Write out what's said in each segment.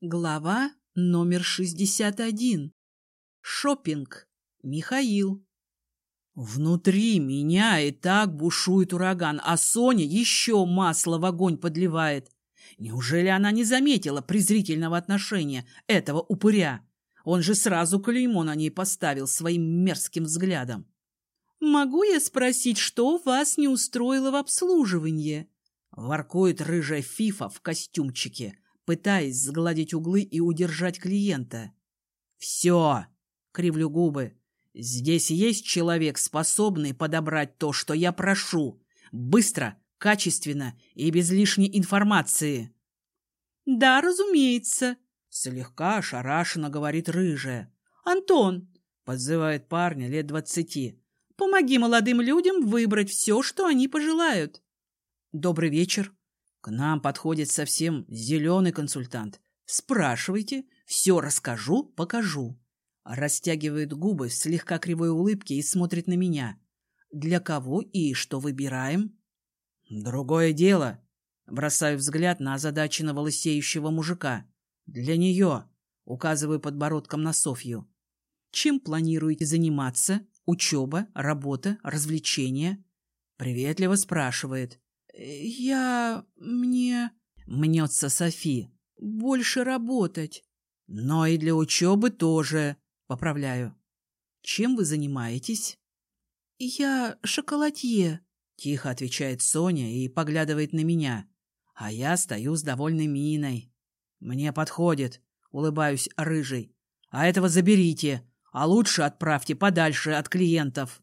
Глава номер 61. Шопинг. Михаил. Внутри меня и так бушует ураган, а Соня еще масло в огонь подливает. Неужели она не заметила презрительного отношения этого упыря? Он же сразу клеймо на ней поставил своим мерзким взглядом. «Могу я спросить, что вас не устроило в обслуживании?» Воркует рыжая фифа в костюмчике, пытаясь сгладить углы и удержать клиента. «Все!» — кривлю губы. «Здесь есть человек, способный подобрать то, что я прошу. Быстро, качественно и без лишней информации». «Да, разумеется», — слегка ошарашенно говорит рыжая. «Антон», — подзывает парня лет двадцати, — «помоги молодым людям выбрать все, что они пожелают». «Добрый вечер», нам подходит совсем зеленый консультант. Спрашивайте, все расскажу, покажу. Растягивает губы в слегка кривой улыбке и смотрит на меня. Для кого и что выбираем? Другое дело. Бросаю взгляд на озадаченного лысеющего мужика. Для нее. Указываю подбородком на Софью. Чем планируете заниматься? Учеба, работа, развлечения? Приветливо спрашивает. «Я... мне...» — мнется Софи. «Больше работать». «Но и для учебы тоже», — поправляю. «Чем вы занимаетесь?» «Я шоколадье», — тихо отвечает Соня и поглядывает на меня. А я стою с довольной миной. «Мне подходит», — улыбаюсь рыжий. «А этого заберите, а лучше отправьте подальше от клиентов».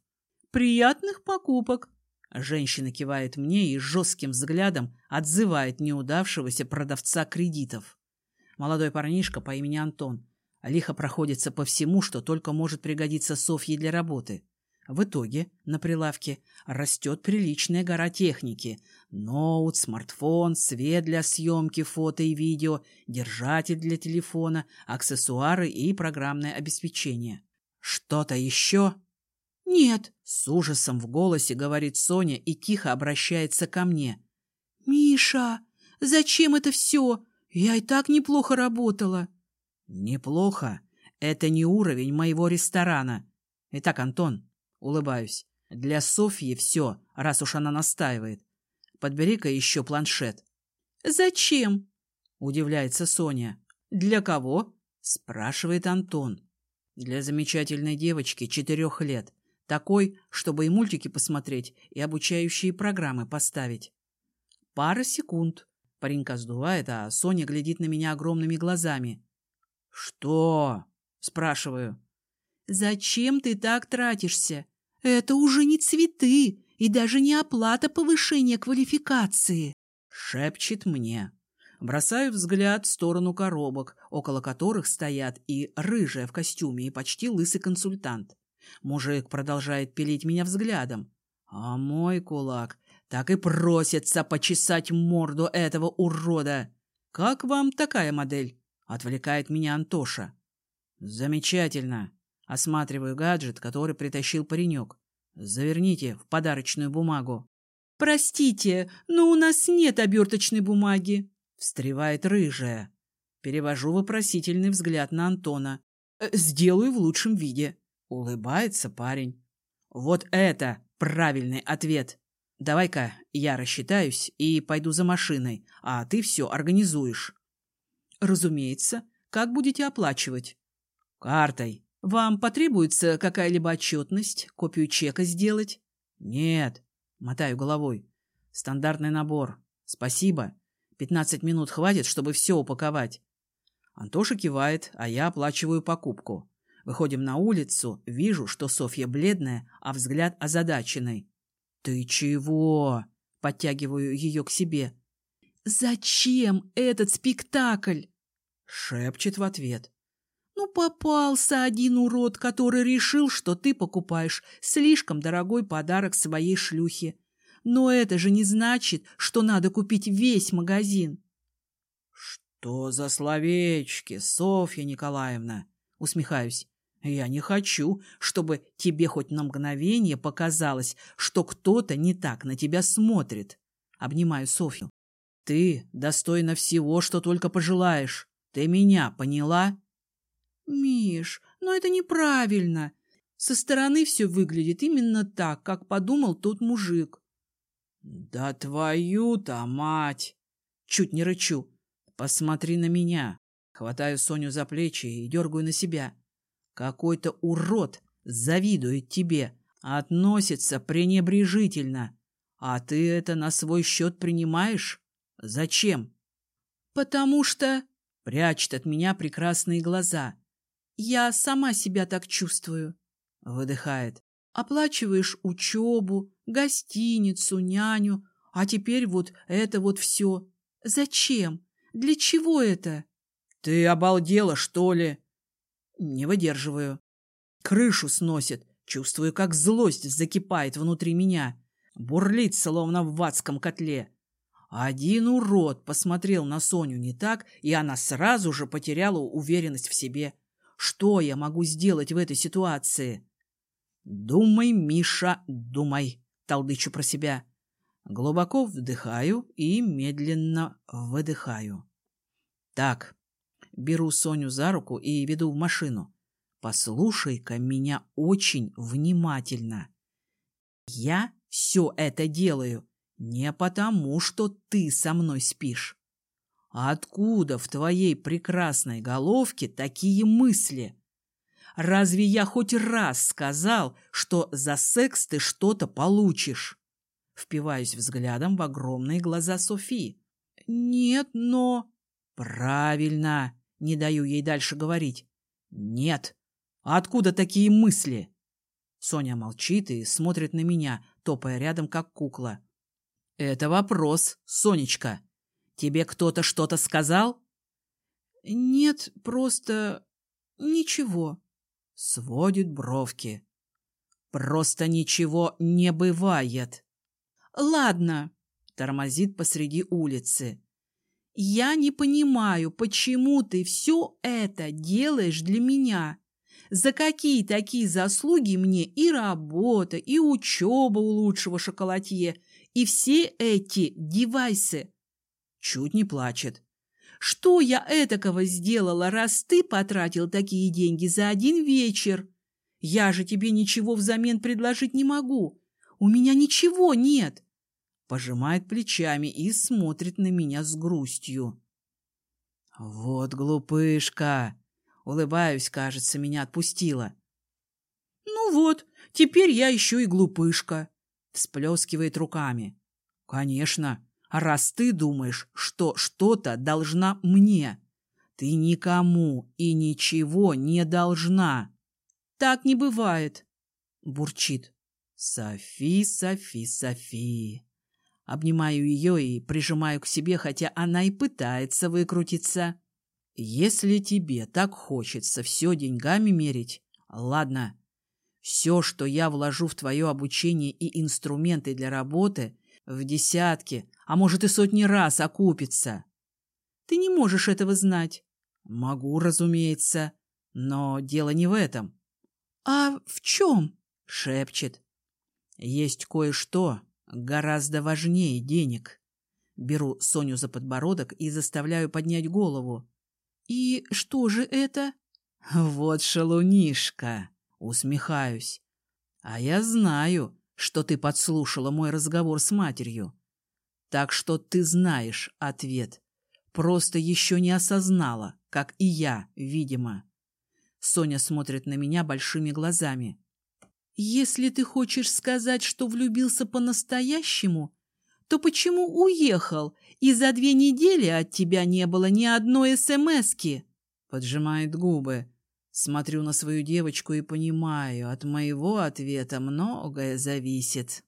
«Приятных покупок», Женщина кивает мне и жестким взглядом отзывает неудавшегося продавца кредитов. Молодой парнишка по имени Антон лихо проходится по всему, что только может пригодиться Софье для работы. В итоге на прилавке растет приличная гора техники. Ноут, смартфон, свет для съемки фото и видео, держатель для телефона, аксессуары и программное обеспечение. Что-то еще? «Нет», — с ужасом в голосе говорит Соня и тихо обращается ко мне. «Миша, зачем это все? Я и так неплохо работала». «Неплохо? Это не уровень моего ресторана. Итак, Антон, улыбаюсь, для Софьи все, раз уж она настаивает. Подбери-ка еще планшет». «Зачем?» — удивляется Соня. «Для кого?» — спрашивает Антон. «Для замечательной девочки четырех лет. Такой, чтобы и мультики посмотреть, и обучающие программы поставить. Пара секунд. Паренька сдувает, а Соня глядит на меня огромными глазами. «Что?» — спрашиваю. «Зачем ты так тратишься? Это уже не цветы и даже не оплата повышения квалификации!» Шепчет мне. Бросаю взгляд в сторону коробок, около которых стоят и рыжая в костюме, и почти лысый консультант. Мужик продолжает пилить меня взглядом. А мой кулак так и просится почесать морду этого урода. «Как вам такая модель?» — отвлекает меня Антоша. «Замечательно!» — осматриваю гаджет, который притащил паренек. «Заверните в подарочную бумагу». «Простите, но у нас нет оберточной бумаги», — встревает рыжая. Перевожу вопросительный взгляд на Антона. «Э, «Сделаю в лучшем виде». Улыбается парень. Вот это правильный ответ. Давай-ка я рассчитаюсь и пойду за машиной, а ты все организуешь. Разумеется. Как будете оплачивать? Картой. Вам потребуется какая-либо отчетность, копию чека сделать? Нет. Мотаю головой. Стандартный набор. Спасибо. Пятнадцать минут хватит, чтобы все упаковать. Антоша кивает, а я оплачиваю покупку. Выходим на улицу, вижу, что Софья бледная, а взгляд озадаченный. «Ты чего?» — подтягиваю ее к себе. «Зачем этот спектакль?» — шепчет в ответ. «Ну, попался один урод, который решил, что ты покупаешь слишком дорогой подарок своей шлюхе. Но это же не значит, что надо купить весь магазин». «Что за словечки, Софья Николаевна?» — усмехаюсь. Я не хочу, чтобы тебе хоть на мгновение показалось, что кто-то не так на тебя смотрит. Обнимаю Софью. Ты достойна всего, что только пожелаешь. Ты меня поняла? Миш, но это неправильно. Со стороны все выглядит именно так, как подумал тот мужик. Да твою-то мать! Чуть не рычу. Посмотри на меня. Хватаю Соню за плечи и дергаю на себя. Какой-то урод завидует тебе, относится пренебрежительно. А ты это на свой счет принимаешь? Зачем? Потому что... Прячет от меня прекрасные глаза. Я сама себя так чувствую. Выдыхает. Оплачиваешь учебу, гостиницу, няню, а теперь вот это вот все. Зачем? Для чего это? Ты обалдела, что ли? Не выдерживаю. Крышу сносит. Чувствую, как злость закипает внутри меня. Бурлит, словно в адском котле. Один урод посмотрел на Соню не так, и она сразу же потеряла уверенность в себе. Что я могу сделать в этой ситуации? Думай, Миша, думай, толдычу про себя. Глубоко вдыхаю и медленно выдыхаю. Так, беру Соню за руку и веду в машину. Послушай-ка меня очень внимательно. Я все это делаю не потому, что ты со мной спишь. Откуда в твоей прекрасной головке такие мысли? Разве я хоть раз сказал, что за секс ты что-то получишь? Впиваюсь взглядом в огромные глаза Софии. Нет, но... Правильно, не даю ей дальше говорить. Нет. А откуда такие мысли? Соня молчит и смотрит на меня, топая рядом, как кукла. «Это вопрос, Сонечка. Тебе кто-то что-то сказал?» «Нет, просто... ничего». Сводит бровки. «Просто ничего не бывает». «Ладно», — тормозит посреди улицы. «Я не понимаю, почему ты все это делаешь для меня. За какие такие заслуги мне и работа, и учеба у лучшего шоколадье, и все эти девайсы. Чуть не плачет. Что я этакого сделала, раз ты потратил такие деньги за один вечер? Я же тебе ничего взамен предложить не могу. У меня ничего нет. Пожимает плечами и смотрит на меня с грустью. Вот глупышка. Улыбаюсь, кажется, меня отпустила. Ну вот, теперь я еще и глупышка всплескивает руками. «Конечно, раз ты думаешь, что что-то должна мне, ты никому и ничего не должна». «Так не бывает», — бурчит. «Софи, Софи, Софи». Обнимаю ее и прижимаю к себе, хотя она и пытается выкрутиться. «Если тебе так хочется все деньгами мерить, ладно, все, что я вложу в твое обучение и инструменты для работы, в десятки, а может и сотни раз окупится. Ты не можешь этого знать. Могу, разумеется, но дело не в этом. А в чем? Шепчет. Есть кое-что гораздо важнее денег. Беру Соню за подбородок и заставляю поднять голову. И что же это? Вот шалунишка. Усмехаюсь. А я знаю, что ты подслушала мой разговор с матерью. Так что ты знаешь ответ. Просто еще не осознала, как и я, видимо. Соня смотрит на меня большими глазами. «Если ты хочешь сказать, что влюбился по-настоящему, то почему уехал, и за две недели от тебя не было ни одной СМСки?» Поджимает губы. Смотрю на свою девочку и понимаю, от моего ответа многое зависит.